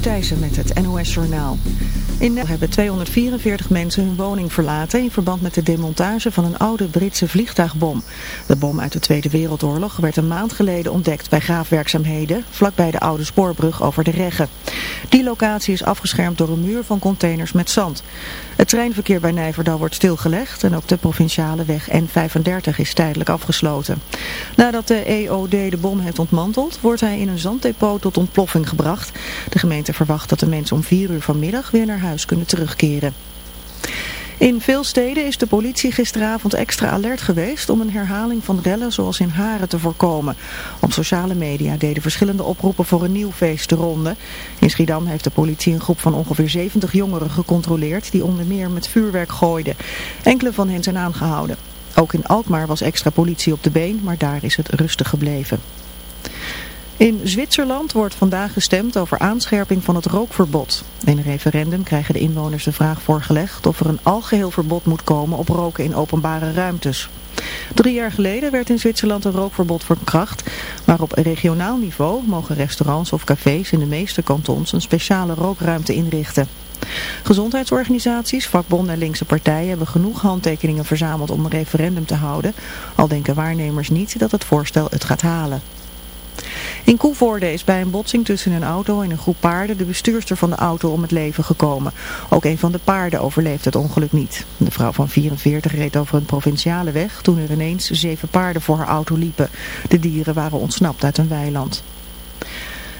Thijssen met het NOS-journaal. In Nederland hebben 244 mensen hun woning verlaten in verband met de demontage van een oude Britse vliegtuigbom. De bom uit de Tweede Wereldoorlog werd een maand geleden ontdekt bij graafwerkzaamheden vlakbij de oude spoorbrug over de Regge. Die locatie is afgeschermd door een muur van containers met zand. Het treinverkeer bij Nijverdal wordt stilgelegd en ook de provinciale weg N35 is tijdelijk afgesloten. Nadat de EOD de bom heeft ontmanteld, wordt hij in een zanddepot tot ontploffing gebracht. De gemeente verwacht dat de mensen om 4 uur vanmiddag weer naar huis kunnen terugkeren. In veel steden is de politie gisteravond extra alert geweest om een herhaling van rellen zoals in Haren te voorkomen. Op sociale media deden verschillende oproepen voor een nieuw feest de ronde. In Schiedam heeft de politie een groep van ongeveer 70 jongeren gecontroleerd die onder meer met vuurwerk gooiden. Enkele van hen zijn aangehouden. Ook in Alkmaar was extra politie op de been, maar daar is het rustig gebleven. In Zwitserland wordt vandaag gestemd over aanscherping van het rookverbod. In een referendum krijgen de inwoners de vraag voorgelegd of er een algeheel verbod moet komen op roken in openbare ruimtes. Drie jaar geleden werd in Zwitserland een rookverbod verkracht, maar op regionaal niveau mogen restaurants of cafés in de meeste kantons een speciale rookruimte inrichten. Gezondheidsorganisaties, vakbonden en linkse partijen hebben genoeg handtekeningen verzameld om een referendum te houden, al denken waarnemers niet dat het voorstel het gaat halen. In Koevoorde is bij een botsing tussen een auto en een groep paarden de bestuurster van de auto om het leven gekomen. Ook een van de paarden overleeft het ongeluk niet. De vrouw van 44 reed over een provinciale weg toen er ineens zeven paarden voor haar auto liepen. De dieren waren ontsnapt uit een weiland.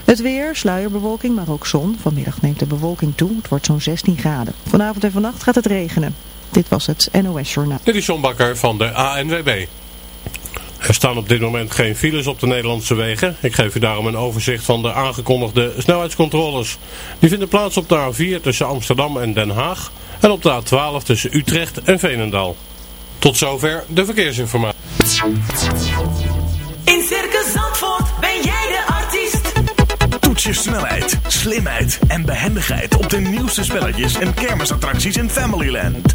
Het weer, sluierbewolking, maar ook zon. Vanmiddag neemt de bewolking toe. Het wordt zo'n 16 graden. Vanavond en vannacht gaat het regenen. Dit was het NOS Journaal. Dit is John Bakker van de ANWB. Er staan op dit moment geen files op de Nederlandse wegen. Ik geef u daarom een overzicht van de aangekondigde snelheidscontroles. Die vinden plaats op de A4 tussen Amsterdam en Den Haag en op de A12 tussen Utrecht en Veenendaal. Tot zover de verkeersinformatie. In Circus Zandvoort ben jij de artiest. Toets je snelheid, slimheid en behendigheid op de nieuwste spelletjes en kermisattracties in Familyland.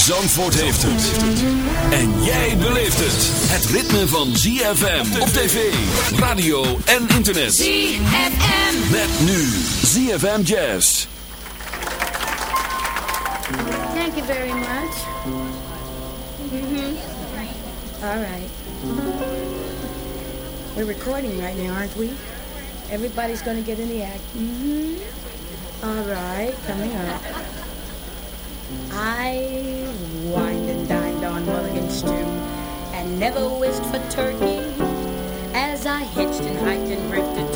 Zandvoort heeft het. En jij beleeft het. Het ritme van ZFM op tv, radio en internet. ZFM. Met nu ZFM Jazz. Thank you very much. Mm-hmm. All right. We're recording right now, aren't we? Everybody's going to get in the act. Mm-hmm. All right, coming up. I wined and dined on mulligan stew and never wished for turkey. As I hitched and hiked and drifted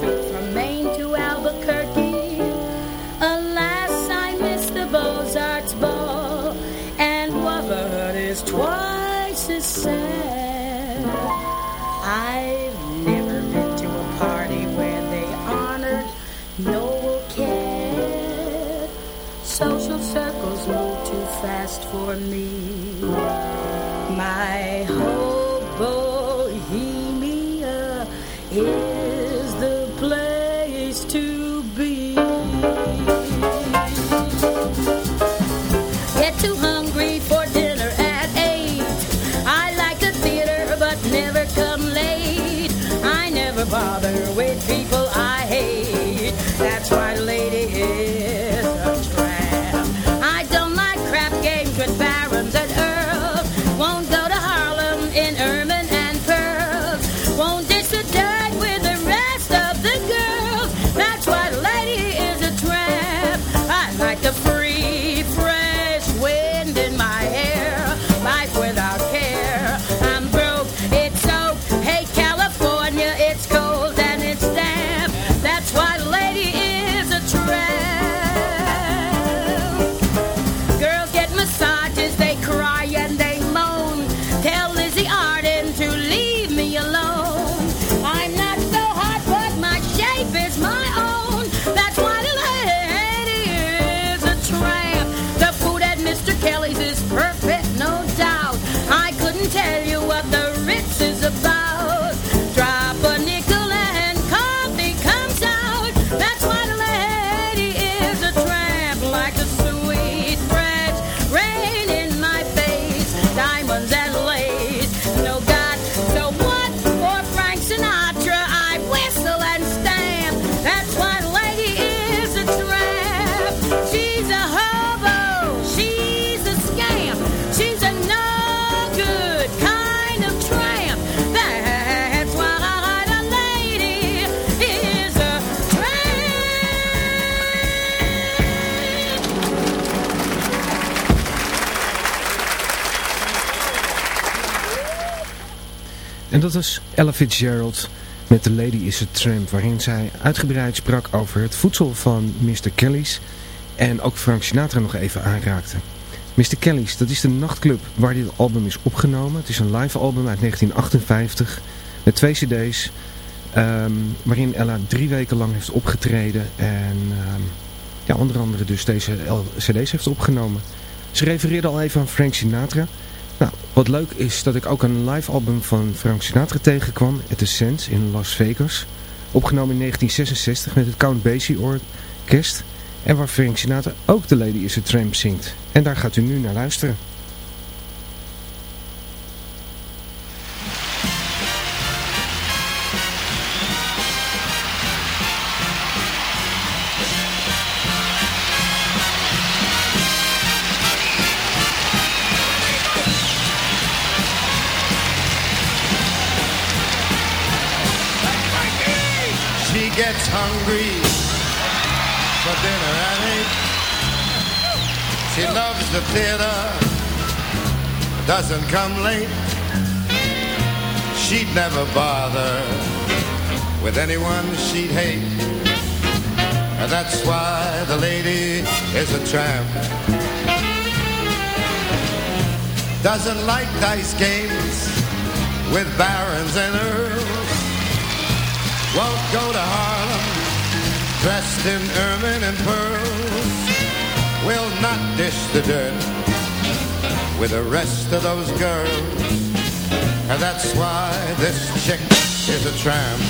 Ella Fitzgerald met The Lady is a Tramp, waarin zij uitgebreid sprak over het voedsel van Mr. Kelly's en ook Frank Sinatra nog even aanraakte. Mr. Kelly's, dat is de nachtclub waar dit album is opgenomen. Het is een live album uit 1958 met twee cd's, ehm, waarin Ella drie weken lang heeft opgetreden en ehm, ja, onder andere dus deze cd's heeft opgenomen. Ze refereerde al even aan Frank Sinatra... Wat leuk is dat ik ook een live album van Frank Sinatra tegenkwam, At the Sands in Las Vegas. Opgenomen in 1966 met het Count Basie Orkest. En waar Frank Sinatra ook The Lady is a Tramp zingt. En daar gaat u nu naar luisteren. Gets hungry for dinner at eight. She loves the theater, doesn't come late. She'd never bother with anyone she'd hate. And that's why the lady is a tramp. Doesn't like dice games with barons and earls won't go to Harlem dressed in ermine and pearls. Will not dish the dirt with the rest of those girls. And that's why this chick is a tramp.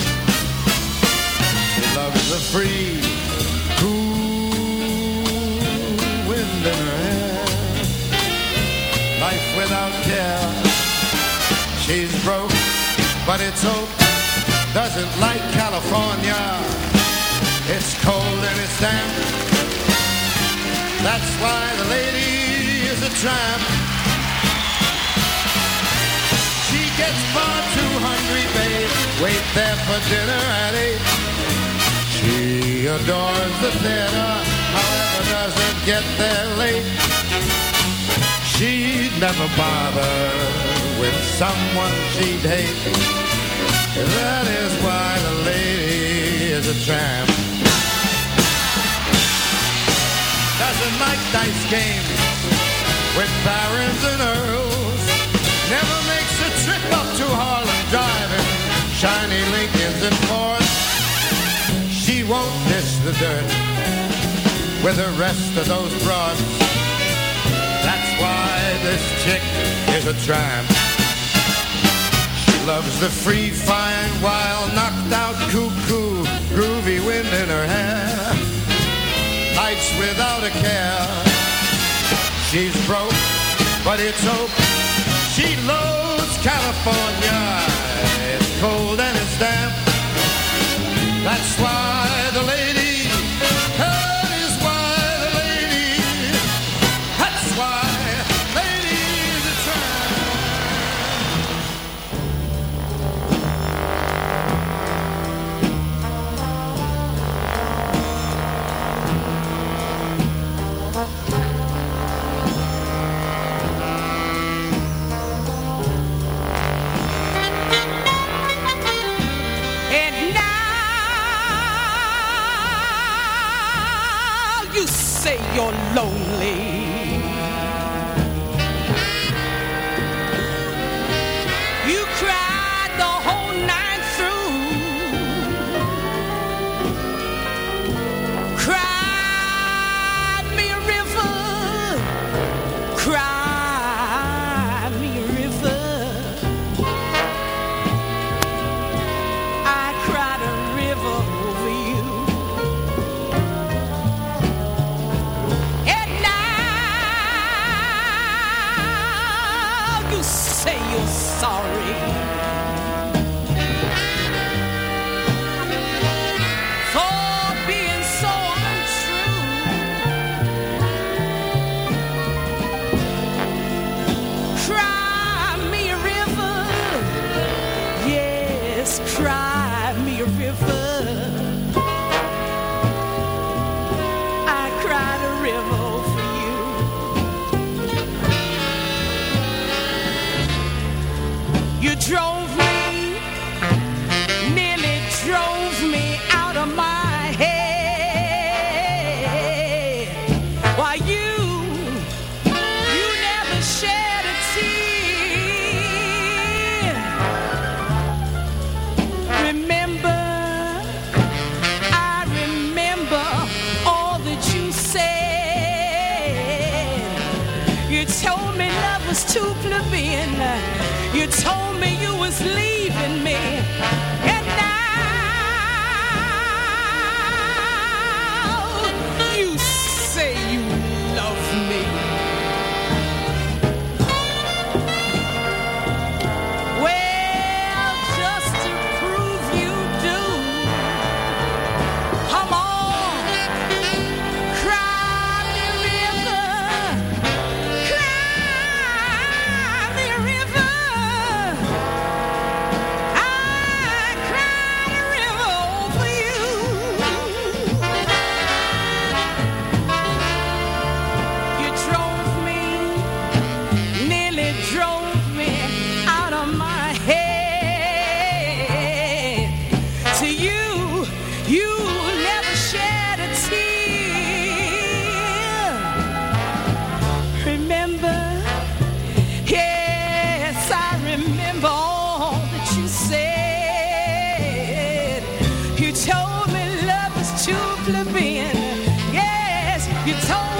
She loves the free, cool wind in her hair. Life without care. She's broke, but it's okay doesn't like California. It's cold and it's damp. That's why the lady is a tramp. She gets far too hungry, babe. Wait there for dinner at eight. She adores the theater, however doesn't get there late. She'd never bother with someone she'd hate. That is why the lady is a tramp. Doesn't like dice games with barons and earls. Never makes a trip up to Harlem driving shiny Lincolns and Fords. She won't dish the dirt with the rest of those broads. That's why this chick is a tramp loves the free, fine, wild, knocked out, cuckoo, groovy wind in her hair. Nights without a care. She's broke, but it's hope. She loves California. It's cold and it's damp. That's why the lady guitar.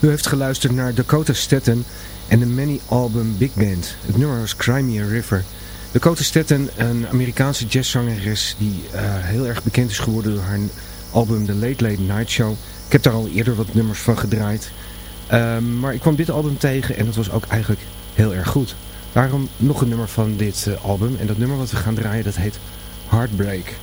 U heeft geluisterd naar Dakota Staten en de Many Album Big Band. Het nummer was Crimea River. Dakota Staten, een Amerikaanse jazzzangeres die eh, heel erg bekend is geworden door haar album The Late Late Night Show. Ik heb daar al eerder wat nummers van gedraaid. Ehm, maar ik kwam dit album tegen en dat was ook eigenlijk heel erg goed. Daarom nog een nummer van dit eh, album. En dat nummer wat we gaan draaien, dat heet Heartbreak.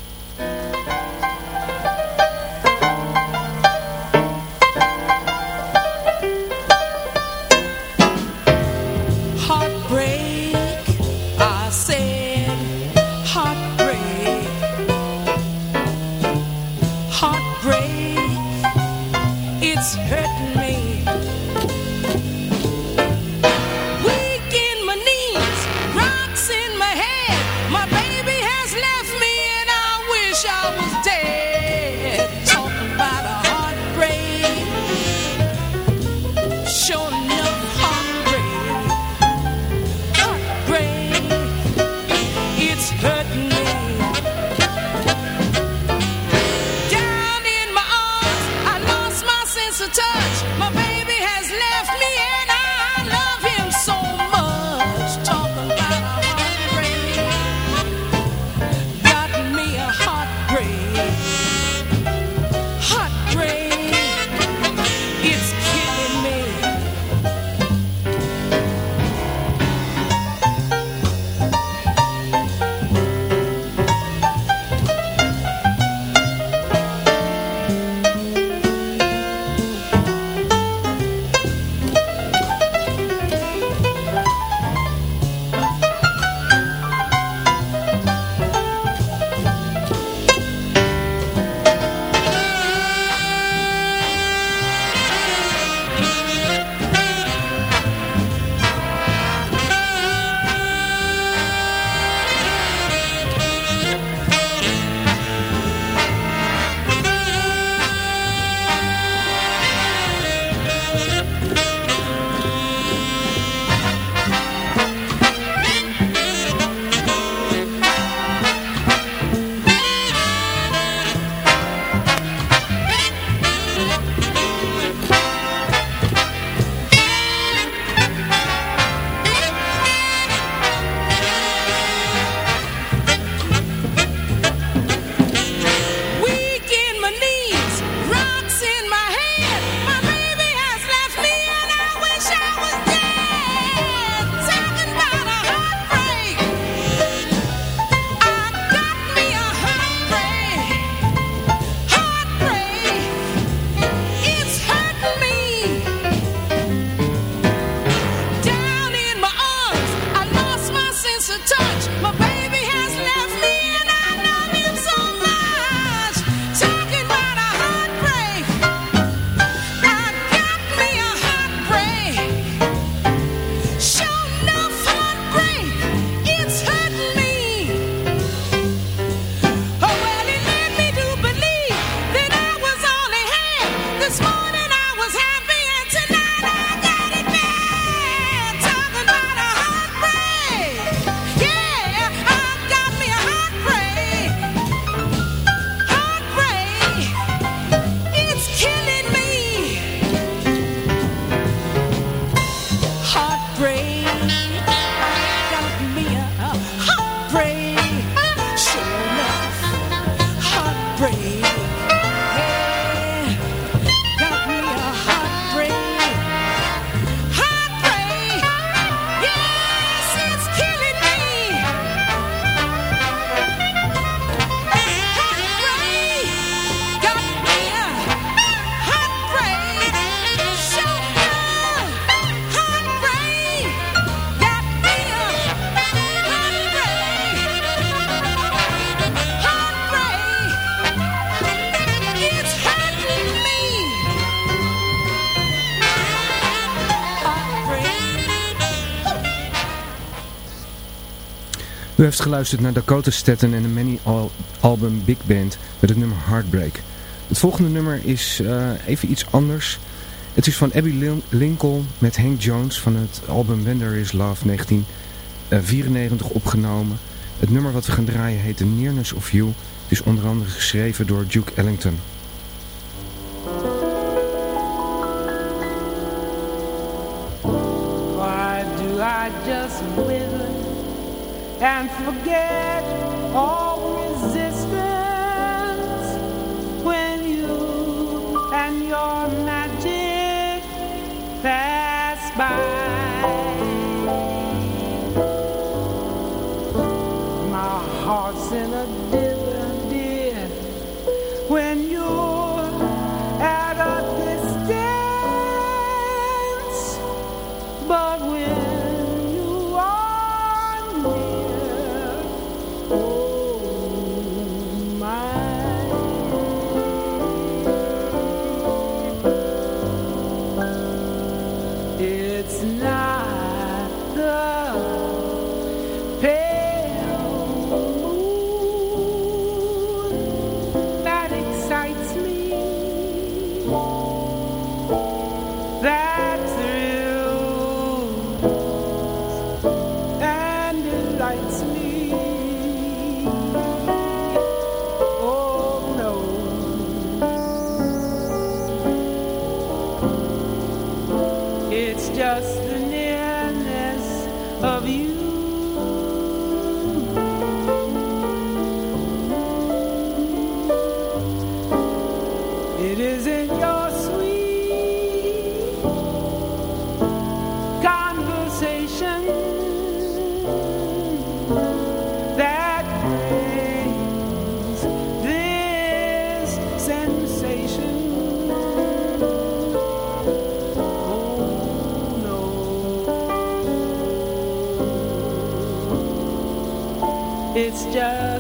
geluisterd naar Dakota Staten en de Many Al Album Big Band met het nummer Heartbreak. Het volgende nummer is eh, even iets anders. Het is van Abby Lincoln met Hank Jones van het album When There Is Love 1994 opgenomen. Het nummer wat we gaan draaien heet The Nearness of You. Het is onder andere geschreven door Duke Ellington. and forget all. it's just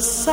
Nossa.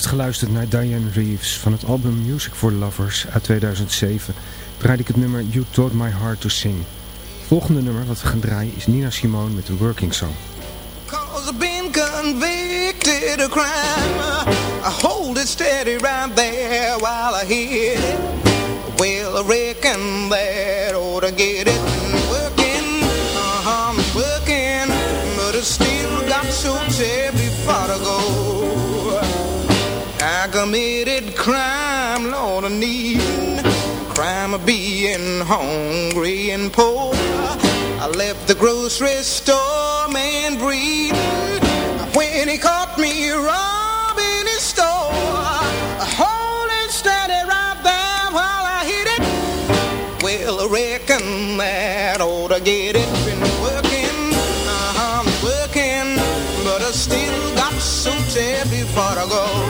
Heeft geluisterd naar Diane Reeves van het album Music for Lovers uit 2007. Draaide ik het nummer You Taught My Heart to Sing. Het volgende nummer wat we gaan draaien is Nina Simone met de Working Song. I've been convicted of crime I hold it steady right there while I committed crime, Lord, I need Crime of being hungry and poor I left the grocery store man breathing when he caught me robbing his store. Hold it steady right there while I hit it. Well, I reckon that ought to get it. Been working, uh-huh, I'm working, but I still got so terribly far to go.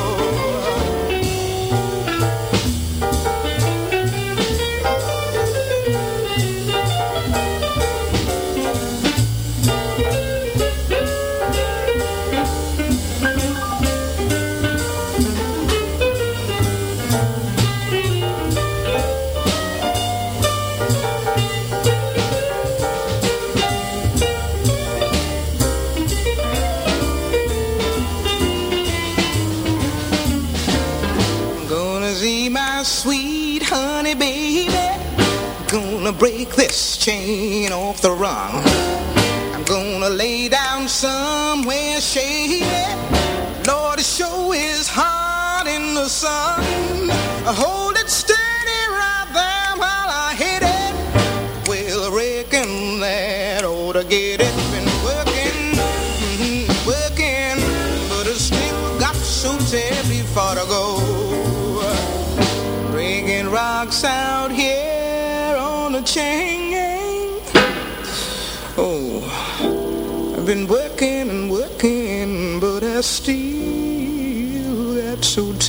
Break this chain off the run. I'm gonna lay down somewhere shady. Lord, it sure is hot in the sun. Hold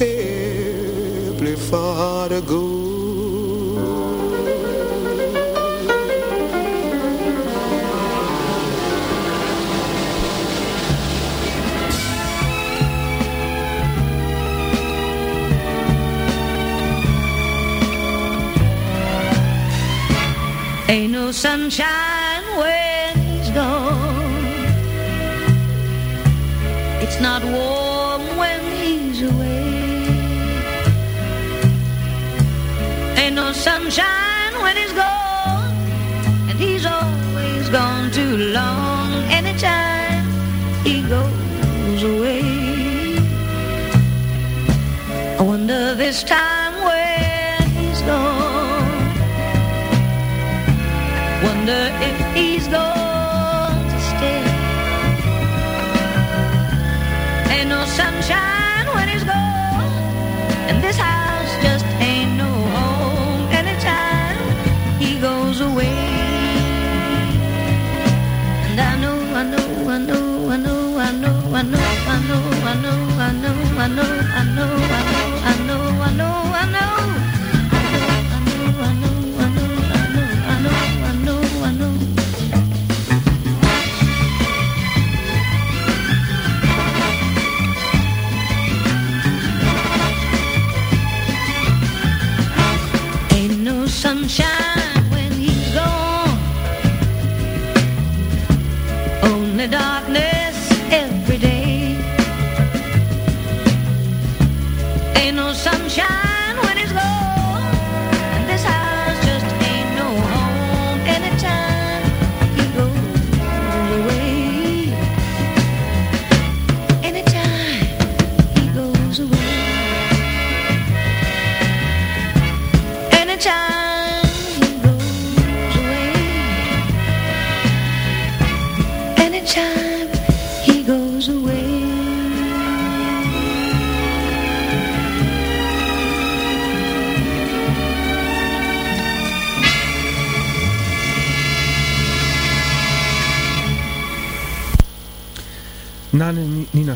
terribly far to go. Ain't no sunshine no sunshine when he's gone. And he's always gone too long. Anytime he goes away. I wonder this time when he's gone. Wonder if he's going to stay. Ain't no sunshine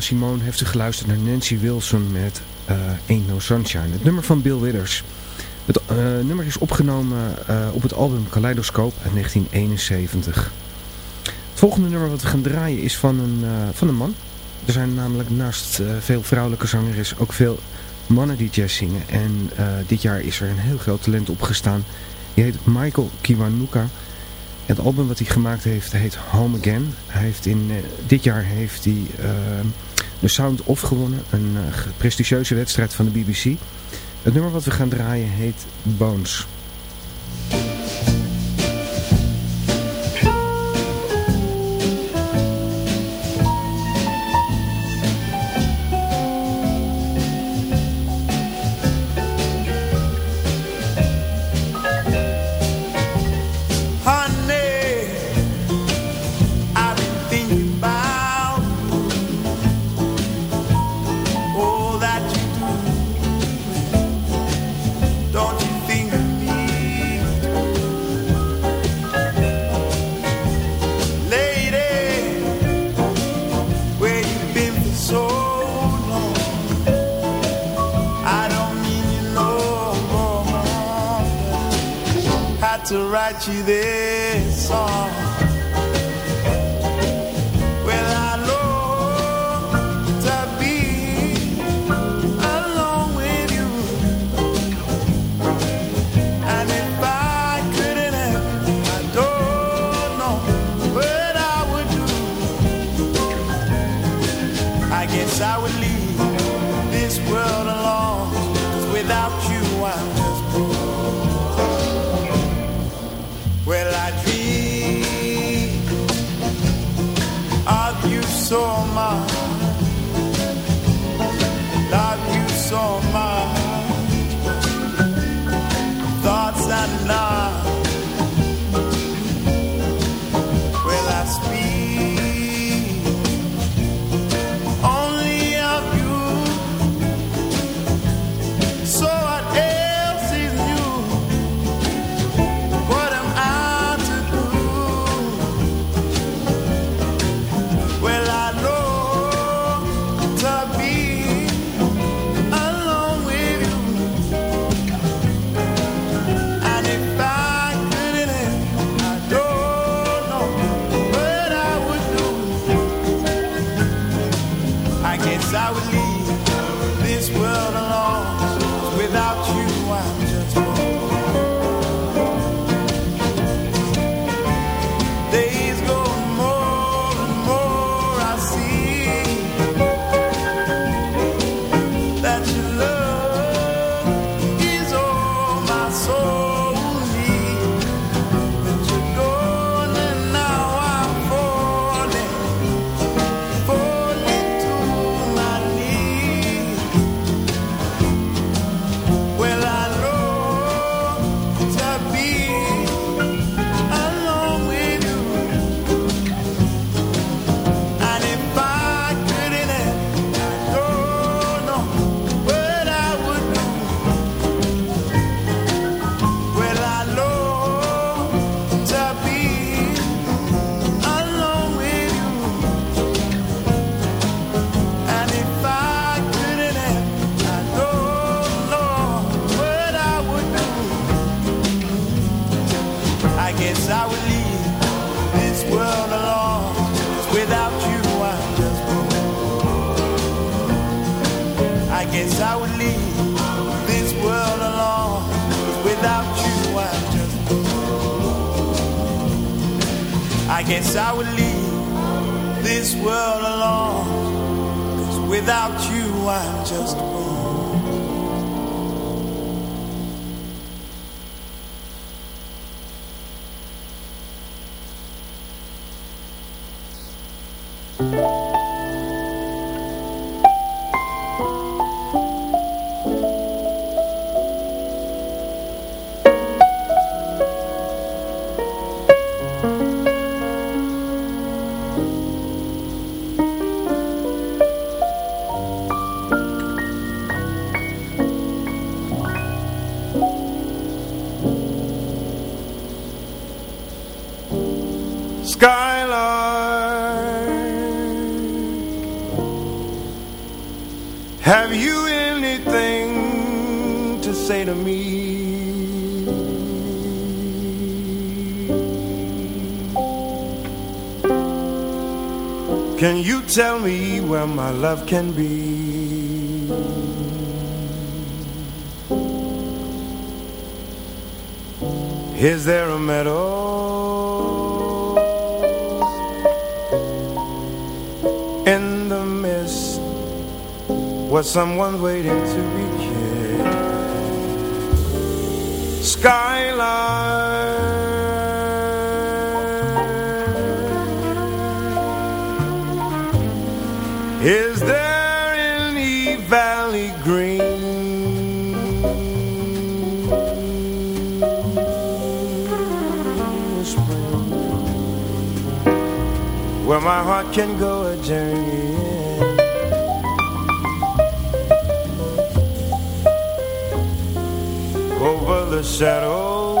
Simone heeft u geluisterd naar Nancy Wilson met eh Ain't No Sunshine. Het nummer van Bill Withers. Het eh, nummer is opgenomen eh, op het album Kaleidoscope uit 1971. Het volgende nummer wat we gaan draaien is van een, van een man. Er zijn namelijk naast veel vrouwelijke zangeres ook veel mannen die jazz zingen. En dit jaar is er een heel groot talent opgestaan. Die heet Michael Kiwanuka. Het album wat hij gemaakt heeft heet Home Again. Hij heeft in, dit jaar heeft hij de Sound Off gewonnen. Een prestigieuze wedstrijd van de BBC. Het nummer wat we gaan draaien heet Bones. World alone. 'Cause without you, I'm just where my love can be? Is there a meadow in the mist where someone's waiting to be my heart can go a journeying over the shadow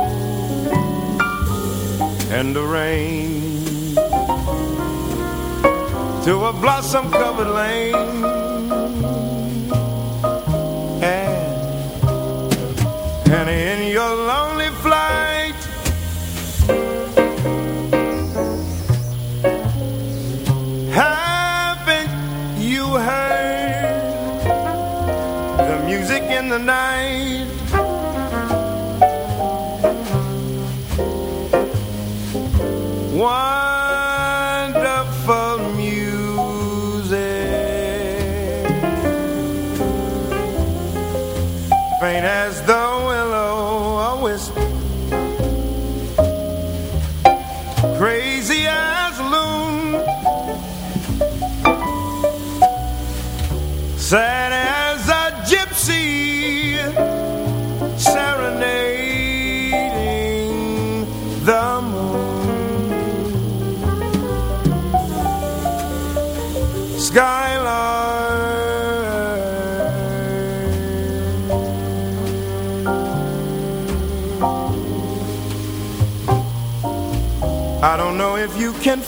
and the rain. To a blossom covered lane tonight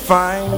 find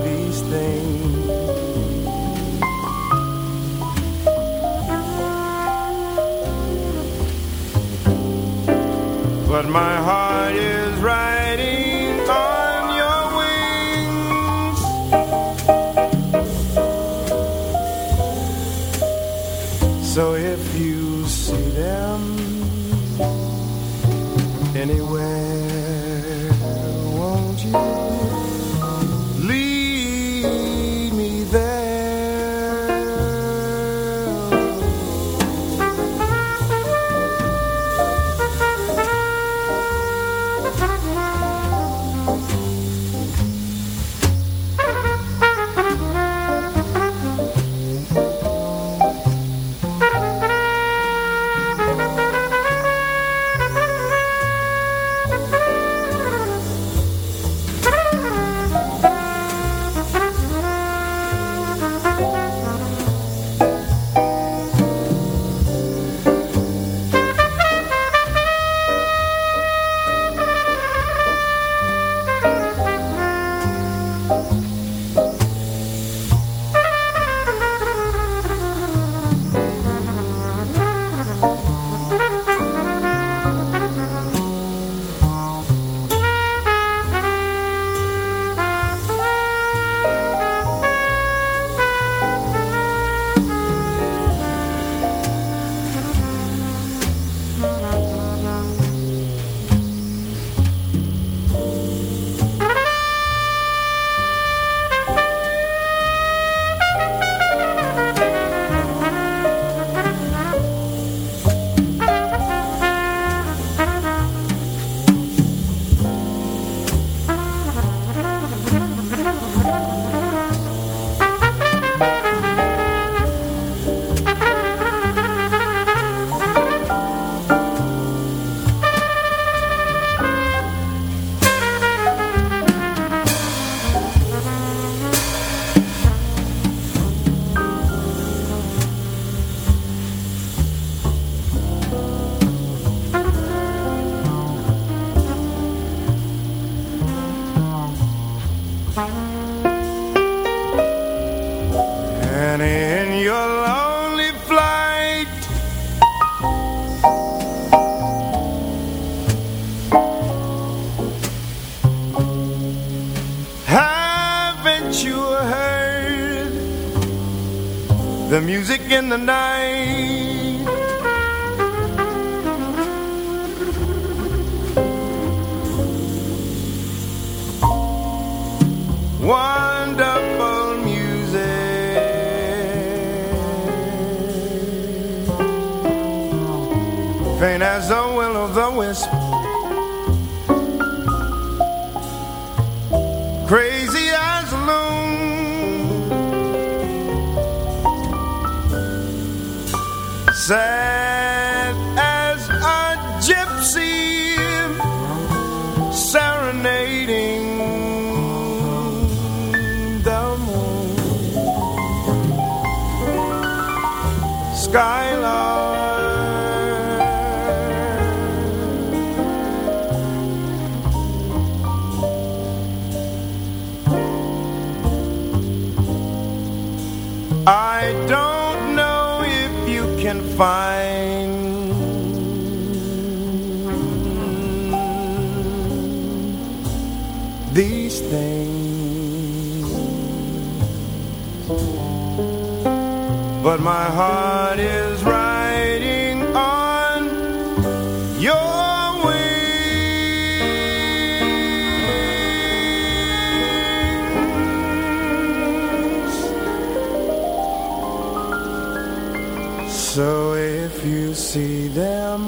So if you see them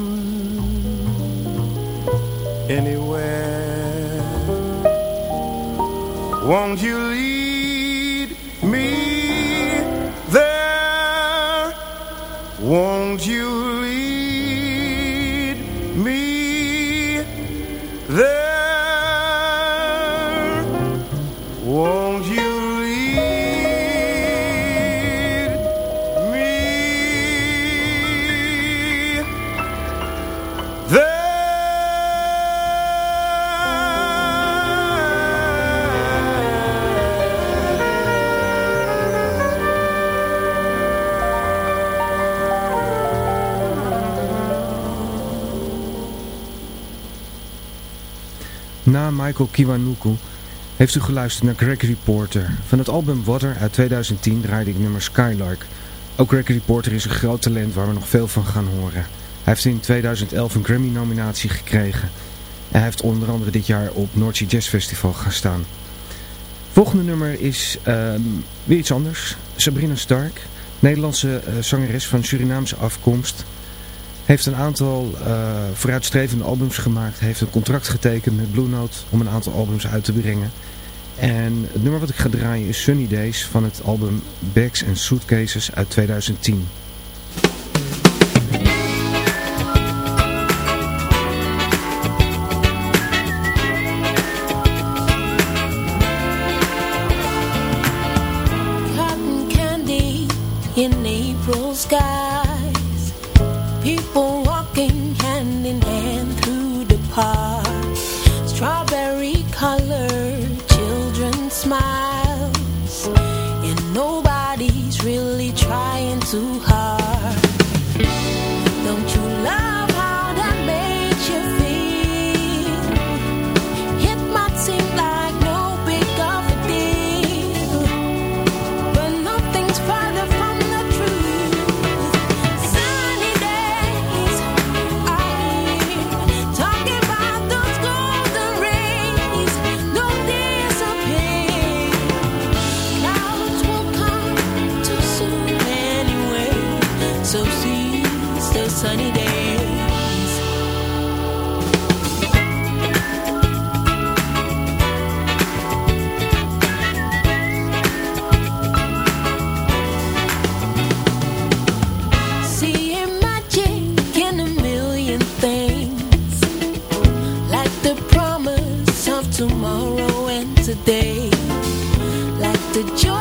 anywhere, won't you lead me there? Won't you Michael heeft u geluisterd naar Gregory Porter. Van het album Water uit 2010 draaide ik nummer Skylark. Ook Gregory Porter is een groot talent waar we nog veel van gaan horen. Hij heeft in 2011 een Grammy-nominatie gekregen. En hij heeft onder andere dit jaar op Noordzee Jazz Festival gaan staan. Volgende nummer is ehm, weer iets anders. Sabrina Stark, Nederlandse eh, zangeres van Surinaamse afkomst. Heeft een aantal eh, vooruitstrevende albums gemaakt. Heeft een contract getekend met Blue Note om een aantal albums uit te brengen. En het nummer wat ik ga draaien is Sunny Days van het album Bags and Suitcases uit 2010. Park. Strawberry colored children smiles. And nobody's really trying too hard. The joy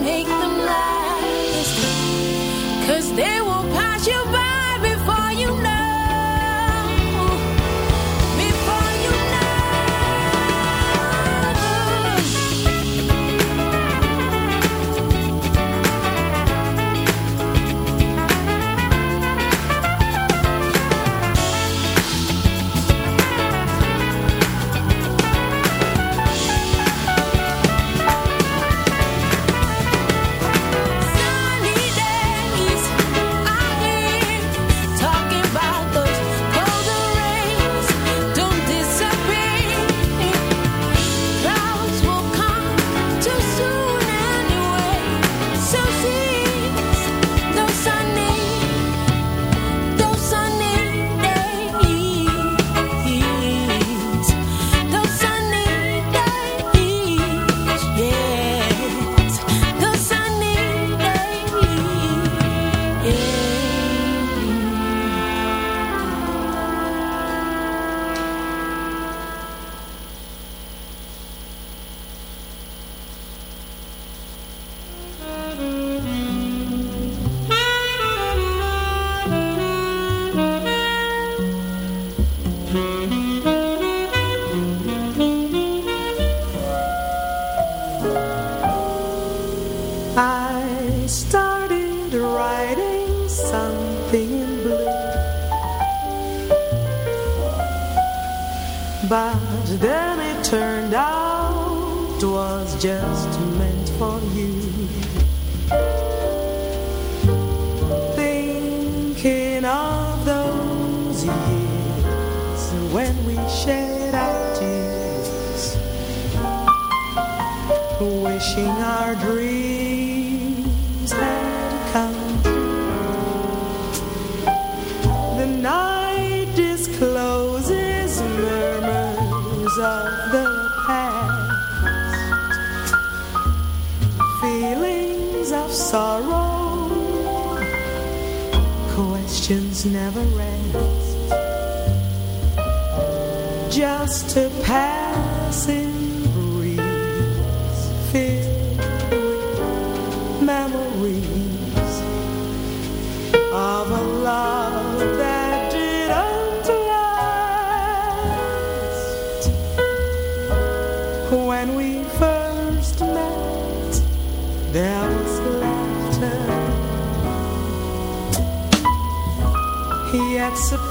make them thinking of those years when we shed our tears, wishing our dreams had come true. The night discloses murmurs of the never rests just to pass.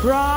Bra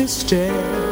This stare.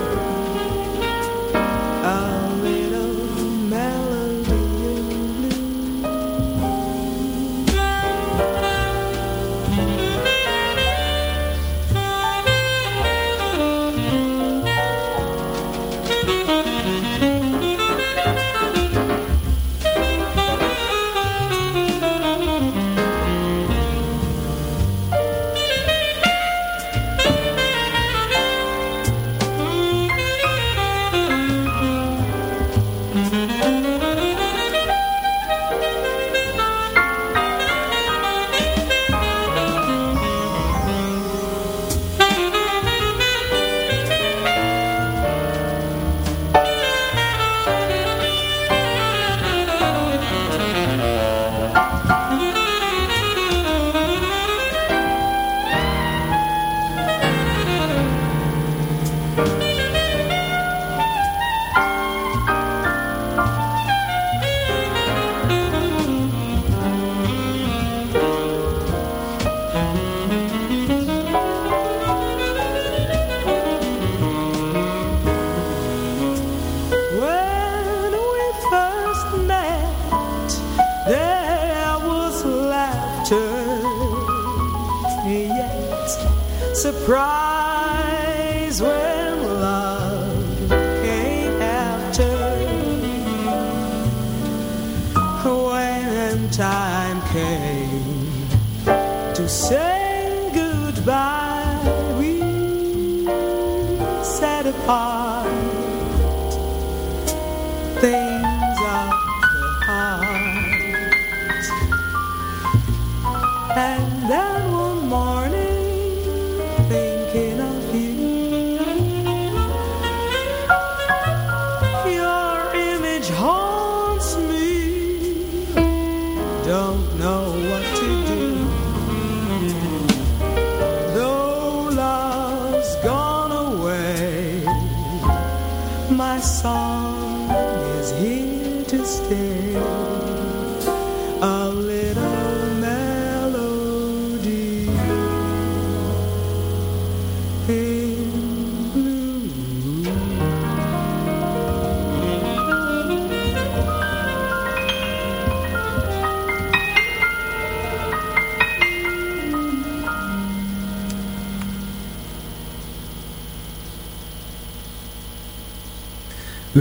and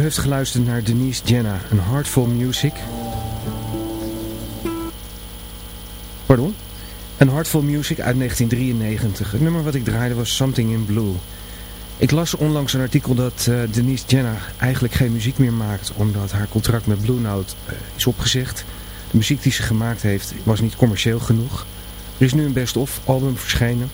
heeft geluisterd naar Denise Jenna, een Heartful Music. Pardon? Een Heartful Music uit 1993. Het nummer wat ik draaide was Something in Blue. Ik las onlangs een artikel dat eh, Denise Jenna eigenlijk geen muziek meer maakt omdat haar contract met Blue Note eh, is opgezegd. De muziek die ze gemaakt heeft was niet commercieel genoeg. Er is nu een best-of album verschenen.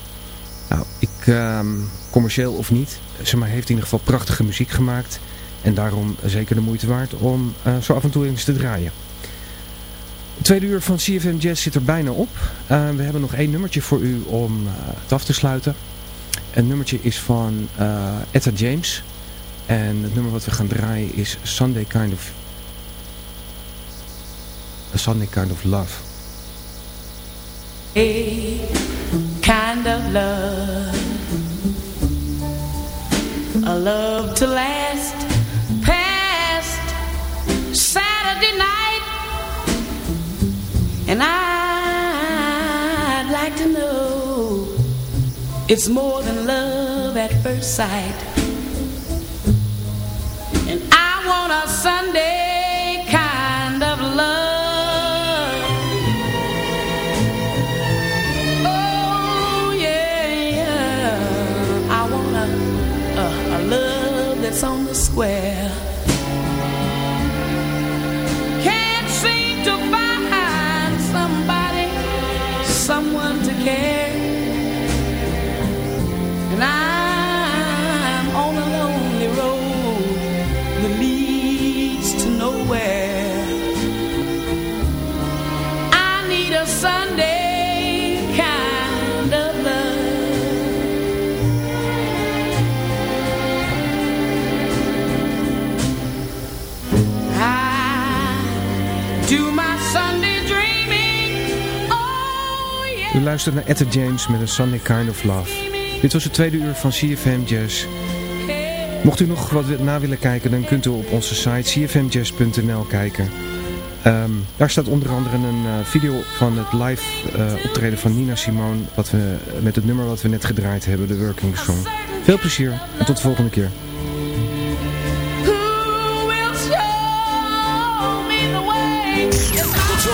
Nou, ik, ehm, commercieel of niet, ze maar heeft in ieder geval prachtige muziek gemaakt. En daarom zeker de moeite waard om eh, zo af en toe eens te draaien. Tweede uur van CFM Jazz zit er bijna op. Eh, we hebben nog één nummertje voor u om eh, het af te sluiten. Een nummertje is van Etta James. En het nummer wat we gaan draaien is Sunday Kind of... A Sunday Kind of Love. A kind of love, a love to last and I'd like to know it's more than love at first sight, and I want a Sunday luistert naar Etta James met een Sunday Kind of Love. Dit was het tweede uur van CFM Jazz. Mocht u nog wat na willen kijken, dan kunt u op onze site cfmjazz.nl kijken. Ehm, daar staat onder andere een eh, video van het live eh, optreden van Nina Simone wat we, met het nummer wat we net gedraaid hebben, de Working Song. Veel plezier en tot de volgende keer.